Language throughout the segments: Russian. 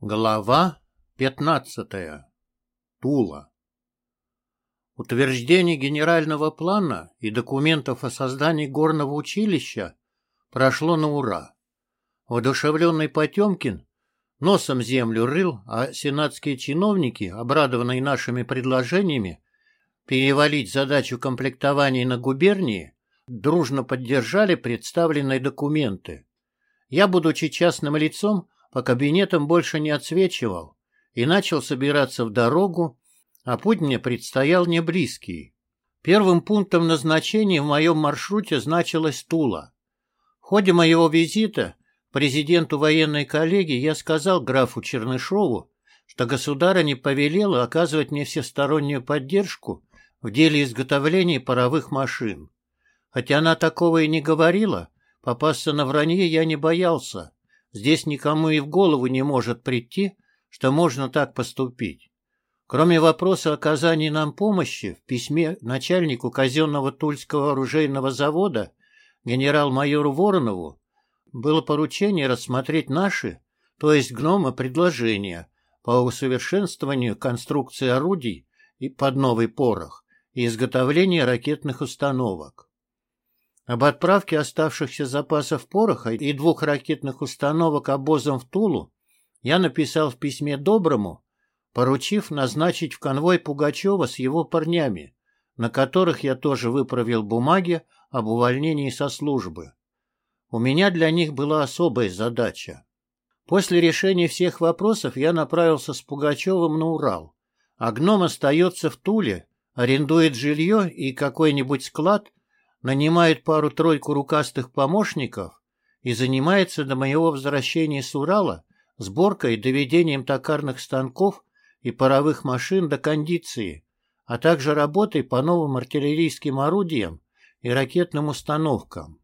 Глава 15. Тула. Утверждение генерального плана и документов о создании горного училища прошло на ура. Воодушевленный Потемкин носом землю рыл, а сенатские чиновники, обрадованные нашими предложениями, перевалить задачу комплектования на губернии, дружно поддержали представленные документы. Я, будучи частным лицом, по кабинетам больше не отсвечивал и начал собираться в дорогу, а путь мне предстоял не близкий. Первым пунктом назначения в моем маршруте значилась Тула. В ходе моего визита президенту военной коллегии я сказал графу Чернышову, что государыня повелела оказывать мне всестороннюю поддержку в деле изготовления паровых машин. Хотя она такого и не говорила, попасться на вранье я не боялся, Здесь никому и в голову не может прийти, что можно так поступить. Кроме вопроса оказания нам помощи, в письме начальнику казенного Тульского оружейного завода генерал-майору Воронову было поручение рассмотреть наши, то есть гнома, предложения по усовершенствованию конструкции орудий и под новый порох и изготовлению ракетных установок. Об отправке оставшихся запасов пороха и двух ракетных установок обозом в Тулу я написал в письме Доброму, поручив назначить в конвой Пугачева с его парнями, на которых я тоже выправил бумаги об увольнении со службы. У меня для них была особая задача. После решения всех вопросов я направился с Пугачевым на Урал, а гном остается в Туле, арендует жилье и какой-нибудь склад нанимает пару-тройку рукастых помощников и занимается до моего возвращения с Урала сборкой и доведением токарных станков и паровых машин до кондиции, а также работой по новым артиллерийским орудиям и ракетным установкам.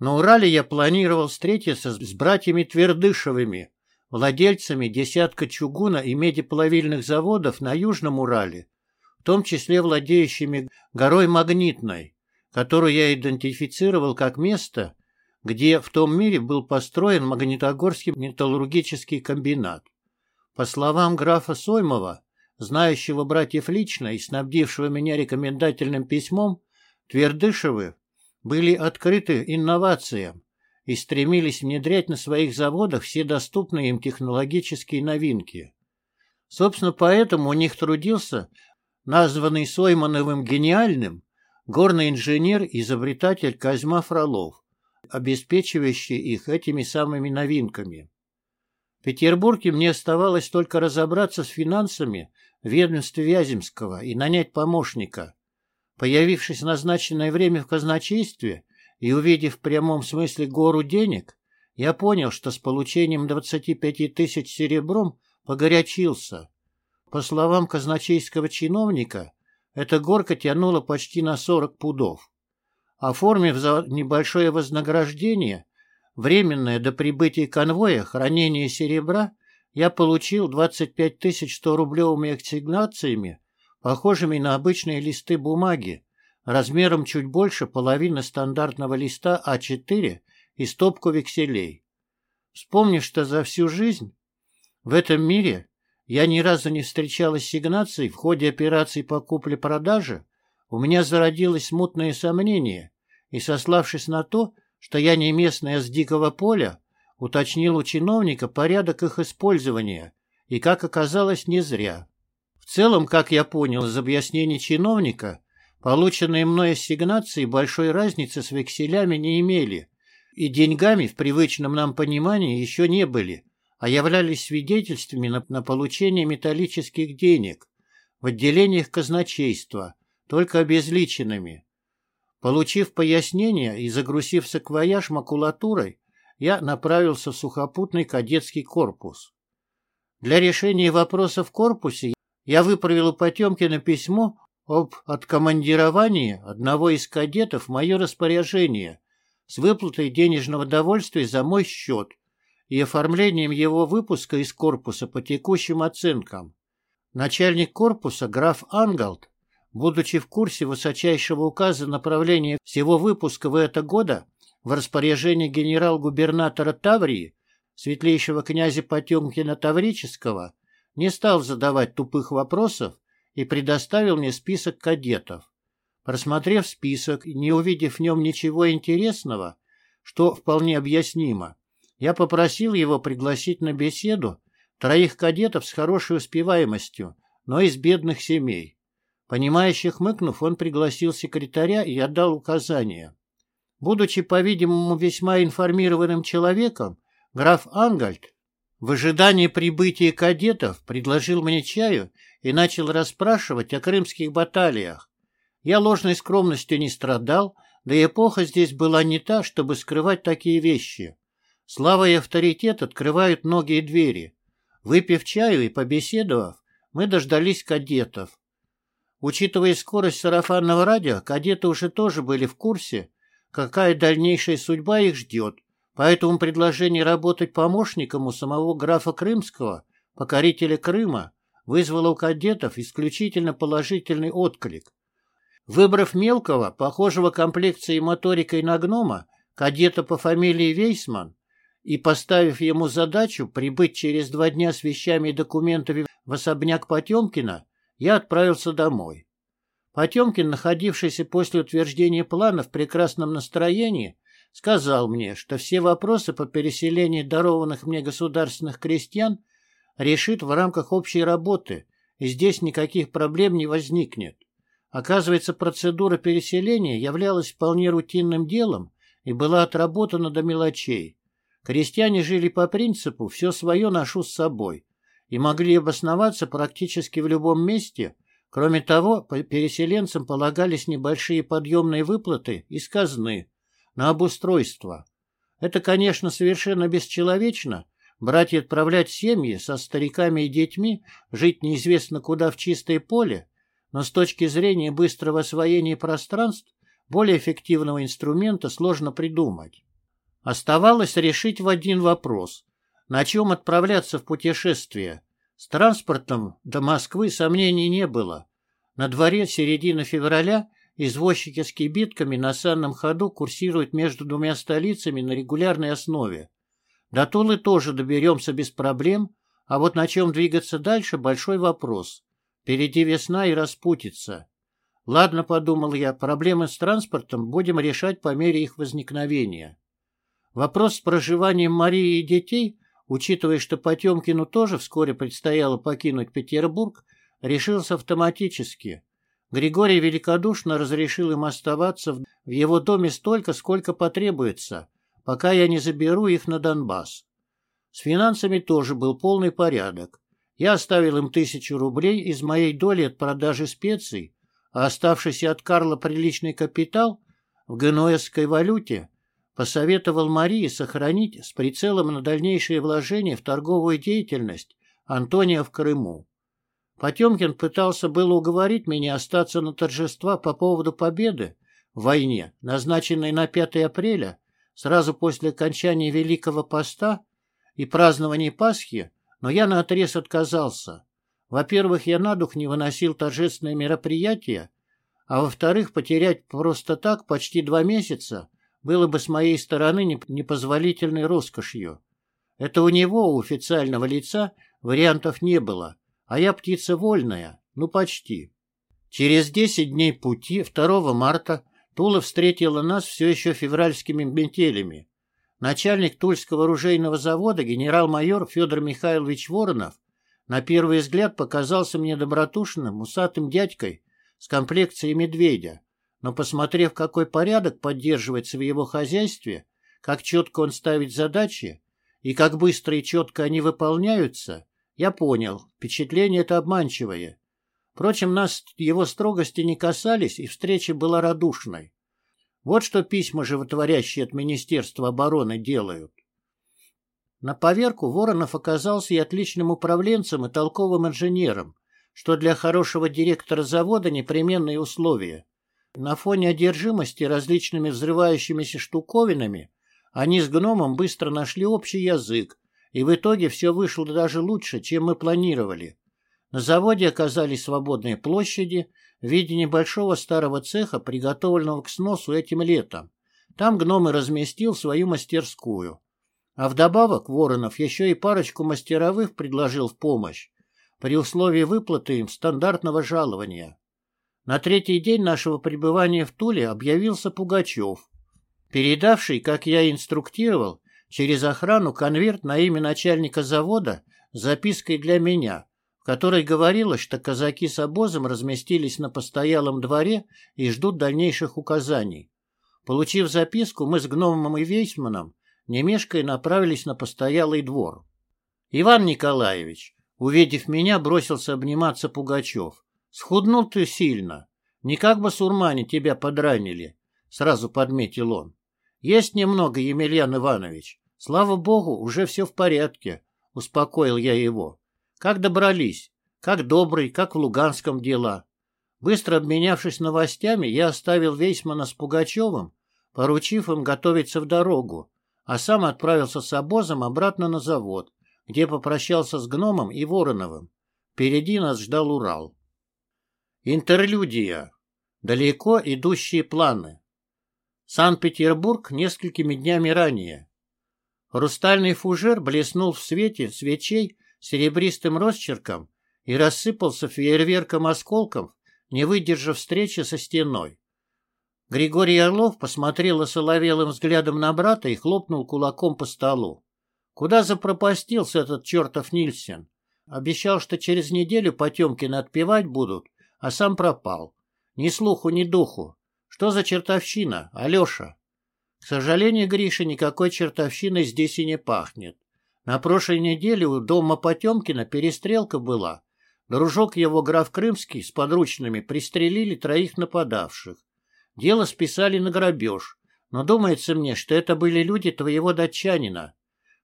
На Урале я планировал встретиться с братьями Твердышевыми, владельцами десятка чугуна и медиплавильных заводов на Южном Урале, в том числе владеющими горой Магнитной, которую я идентифицировал как место, где в том мире был построен Магнитогорский металлургический комбинат. По словам графа Соймова, знающего братьев лично и снабдившего меня рекомендательным письмом, Твердышевы были открыты инновациям и стремились внедрять на своих заводах все доступные им технологические новинки. Собственно, поэтому у них трудился названный Соймановым гениальным горный инженер и изобретатель Козьма Фролов, обеспечивающий их этими самыми новинками. В Петербурге мне оставалось только разобраться с финансами в ведомстве Вяземского и нанять помощника. Появившись в назначенное время в казначействе и увидев в прямом смысле гору денег, я понял, что с получением 25 тысяч серебром погорячился. По словам казначейского чиновника, эта горка тянула почти на 40 пудов. Оформив за небольшое вознаграждение, временное до прибытия конвоя хранение серебра, я получил 25 100 рублевыми ассигнациями, похожими на обычные листы бумаги, размером чуть больше половины стандартного листа А4 и стопку векселей. Вспомнив, что за всю жизнь в этом мире я ни разу не встречалась с Игнацией в ходе операций по купле-продаже, у меня зародилось смутное сомнение, и, сославшись на то, что я не местная с дикого поля, уточнил у чиновника порядок их использования, и, как оказалось, не зря. В целом, как я понял из объяснений чиновника, полученные мной ассигнации большой разницы с векселями не имели, и деньгами в привычном нам понимании еще не были, а являлись свидетельствами на, на получение металлических денег в отделениях казначейства, только обезличенными. Получив пояснение и загрузив саквояж макулатурой, я направился в сухопутный кадетский корпус. Для решения вопроса в корпусе я выправил у Потемкина письмо об откомандировании одного из кадетов в мое распоряжение с выплатой денежного довольствия за мой счет и оформлением его выпуска из корпуса по текущим оценкам. Начальник корпуса граф Ангалд, будучи в курсе высочайшего указа направления всего выпуска в это года в распоряжении генерал-губернатора Таврии, светлейшего князя Потемкина Таврического, не стал задавать тупых вопросов и предоставил мне список кадетов. Просмотрев список и не увидев в нем ничего интересного, что вполне объяснимо, я попросил его пригласить на беседу троих кадетов с хорошей успеваемостью, но из бедных семей. Понимающе хмыкнув, он пригласил секретаря и отдал указания. Будучи, по-видимому, весьма информированным человеком, граф Ангальд в ожидании прибытия кадетов предложил мне чаю и начал расспрашивать о крымских баталиях. Я ложной скромностью не страдал, да и эпоха здесь была не та, чтобы скрывать такие вещи. Слава и авторитет открывают многие двери. Выпив чаю и побеседовав, мы дождались кадетов. Учитывая скорость сарафанного радио, кадеты уже тоже были в курсе, какая дальнейшая судьба их ждет, поэтому предложение работать помощником у самого графа Крымского, покорителя Крыма, вызвало у кадетов исключительно положительный отклик. Выбрав мелкого, похожего комплекцией моторикой на гнома, кадета по фамилии Вейсман, и поставив ему задачу прибыть через два дня с вещами и документами в особняк Потемкина, я отправился домой. Потемкин, находившийся после утверждения плана в прекрасном настроении, сказал мне, что все вопросы по переселению дарованных мне государственных крестьян решит в рамках общей работы, и здесь никаких проблем не возникнет. Оказывается, процедура переселения являлась вполне рутинным делом и была отработана до мелочей. Крестьяне жили по принципу «все свое ношу с собой» и могли обосноваться практически в любом месте – Кроме того, переселенцам полагались небольшие подъемные выплаты из казны на обустройство. Это, конечно, совершенно бесчеловечно, брать и отправлять семьи со стариками и детьми жить неизвестно куда в чистое поле, но с точки зрения быстрого освоения пространств более эффективного инструмента сложно придумать. Оставалось решить в один вопрос – на чем отправляться в путешествие – с транспортом до Москвы сомнений не было. На дворе середина февраля извозчики с кибитками на санном ходу курсируют между двумя столицами на регулярной основе. До Тулы тоже доберемся без проблем, а вот на чем двигаться дальше – большой вопрос. Впереди весна и распутится. Ладно, подумал я, проблемы с транспортом будем решать по мере их возникновения. Вопрос с проживанием Марии и детей – Учитывая, что Потемкину тоже вскоре предстояло покинуть Петербург, решился автоматически. Григорий великодушно разрешил им оставаться в его доме столько, сколько потребуется, пока я не заберу их на Донбасс. С финансами тоже был полный порядок. Я оставил им тысячу рублей из моей доли от продажи специй, а оставшийся от Карла приличный капитал в генуэзской валюте посоветовал Марии сохранить с прицелом на дальнейшее вложение в торговую деятельность Антония в Крыму. Потемкин пытался было уговорить меня остаться на торжества по поводу победы в войне, назначенной на 5 апреля, сразу после окончания Великого Поста и празднования Пасхи, но я наотрез отказался. Во-первых, я на дух не выносил торжественные мероприятия, а во-вторых, потерять просто так почти два месяца было бы с моей стороны непозволительной роскошью. Это у него, у официального лица, вариантов не было, а я птица вольная, ну почти. Через десять дней пути, 2 марта, Тула встретила нас все еще февральскими метелями. Начальник Тульского оружейного завода генерал-майор Федор Михайлович Воронов на первый взгляд показался мне добротушным, усатым дядькой с комплекцией медведя, но посмотрев, какой порядок поддерживается в его хозяйстве, как четко он ставит задачи и как быстро и четко они выполняются, я понял, впечатление это обманчивое. Впрочем, нас его строгости не касались, и встреча была радушной. Вот что письма, животворящие от Министерства обороны, делают. На поверку Воронов оказался и отличным управленцем, и толковым инженером, что для хорошего директора завода непременные условия. На фоне одержимости различными взрывающимися штуковинами они с гномом быстро нашли общий язык, и в итоге все вышло даже лучше, чем мы планировали. На заводе оказались свободные площади в виде небольшого старого цеха, приготовленного к сносу этим летом. Там гном и разместил свою мастерскую. А вдобавок Воронов еще и парочку мастеровых предложил в помощь, при условии выплаты им стандартного жалования. На третий день нашего пребывания в Туле объявился Пугачев, передавший, как я инструктировал, через охрану конверт на имя начальника завода с запиской для меня, в которой говорилось, что казаки с обозом разместились на постоялом дворе и ждут дальнейших указаний. Получив записку, мы с гномом и вейсманом, не направились на постоялый двор. Иван Николаевич, увидев меня, бросился обниматься Пугачев. «Схуднул ты сильно. Не как бы сурмане тебя подранили», — сразу подметил он. «Есть немного, Емельян Иванович. Слава богу, уже все в порядке», — успокоил я его. «Как добрались? Как добрый, как в Луганском дела?» Быстро обменявшись новостями, я оставил Вейсмана с Пугачевым, поручив им готовиться в дорогу, а сам отправился с обозом обратно на завод, где попрощался с Гномом и Вороновым. Впереди нас ждал Урал. Интерлюдия. Далеко идущие планы. Санкт-Петербург несколькими днями ранее. Хрустальный фужер блеснул в свете свечей серебристым росчерком и рассыпался фейерверком осколков, не выдержав встречи со стеной. Григорий Орлов посмотрел осоловелым взглядом на брата и хлопнул кулаком по столу. Куда запропастился этот чертов Нильсен? Обещал, что через неделю Потемкины отпевать будут, а сам пропал. Ни слуху, ни духу. Что за чертовщина, Алеша? К сожалению, Гриша, никакой чертовщиной здесь и не пахнет. На прошлой неделе у дома Потемкина перестрелка была. Дружок его, граф Крымский, с подручными пристрелили троих нападавших. Дело списали на грабеж, но думается мне, что это были люди твоего датчанина.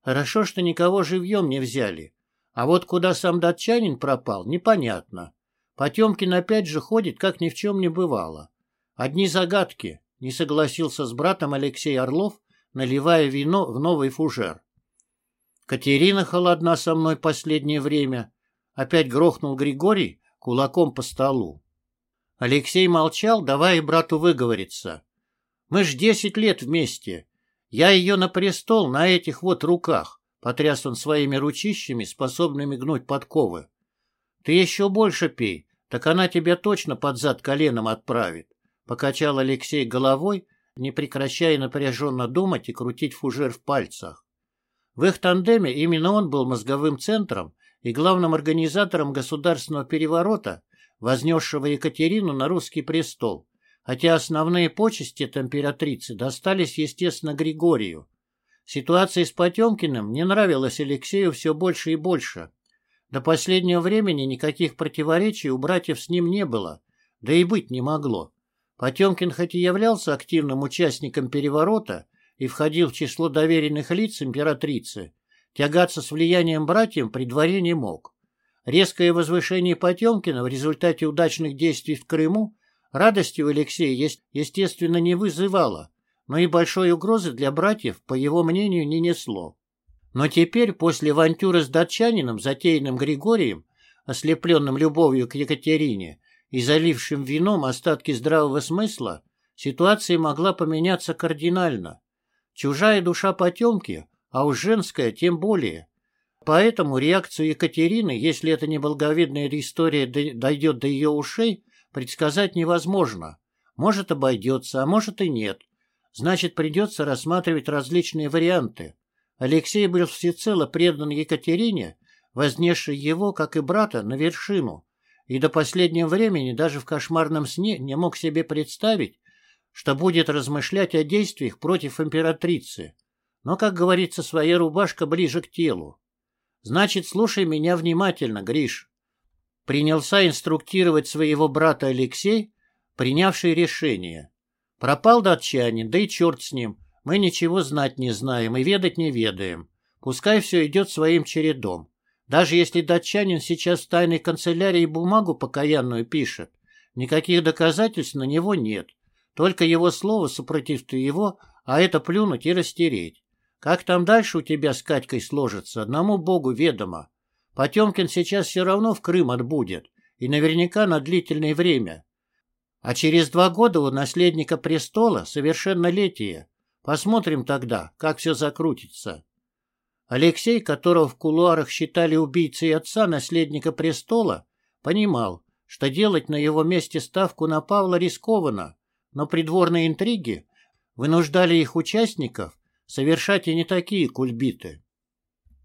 Хорошо, что никого живьем не взяли. А вот куда сам датчанин пропал, непонятно. Потемкин опять же ходит, как ни в чем не бывало. Одни загадки, не согласился с братом Алексей Орлов, наливая вино в новый фужер. Катерина холодна со мной последнее время. Опять грохнул Григорий кулаком по столу. Алексей молчал, давая брату выговориться. Мы ж десять лет вместе. Я ее на престол на этих вот руках, потряс он своими ручищами, способными гнуть подковы. Ты еще больше пей, так она тебя точно под зад коленом отправит. Покачал Алексей головой, не прекращая напряженно думать и крутить фужер в пальцах. В их тандеме именно он был мозговым центром и главным организатором государственного переворота, вознесшего Екатерину на русский престол, хотя основные почести от императрицы достались, естественно, Григорию. Ситуация с Потемкиным не нравилась Алексею все больше и больше. До последнего времени никаких противоречий у братьев с ним не было, да и быть не могло. Потемкин хоть и являлся активным участником переворота и входил в число доверенных лиц императрицы, тягаться с влиянием братьям при дворе не мог. Резкое возвышение Потемкина в результате удачных действий в Крыму радости у Алексея, естественно, не вызывало, но и большой угрозы для братьев, по его мнению, не несло. Но теперь, после авантюры с датчанином, затеянным Григорием, ослепленным любовью к Екатерине и залившим вином остатки здравого смысла, ситуация могла поменяться кардинально. Чужая душа потемки, а уж женская тем более. Поэтому реакцию Екатерины, если эта неблаговидная история дойдет до ее ушей, предсказать невозможно. Может, обойдется, а может и нет. Значит, придется рассматривать различные варианты. Алексей был всецело предан Екатерине, вознесшей его, как и брата, на вершину, и до последнего времени даже в кошмарном сне не мог себе представить, что будет размышлять о действиях против императрицы. Но, как говорится, своя рубашка ближе к телу. Значит, слушай меня внимательно, Гриш. Принялся инструктировать своего брата Алексей, принявший решение. Пропал датчанин, да и черт с ним. Мы ничего знать не знаем и ведать не ведаем. Пускай все идет своим чередом. Даже если датчанин сейчас в тайной канцелярии бумагу покаянную пишет, никаких доказательств на него нет. Только его слово супротив его, а это плюнуть и растереть. Как там дальше у тебя с Катькой сложится, одному богу ведомо. Потемкин сейчас все равно в Крым отбудет, и наверняка на длительное время. А через два года у наследника престола совершеннолетие. Посмотрим тогда, как все закрутится. Алексей, которого в кулуарах считали убийцей отца наследника престола, понимал, что делать на его месте ставку на Павла рискованно, но придворные интриги вынуждали их участников совершать и не такие кульбиты.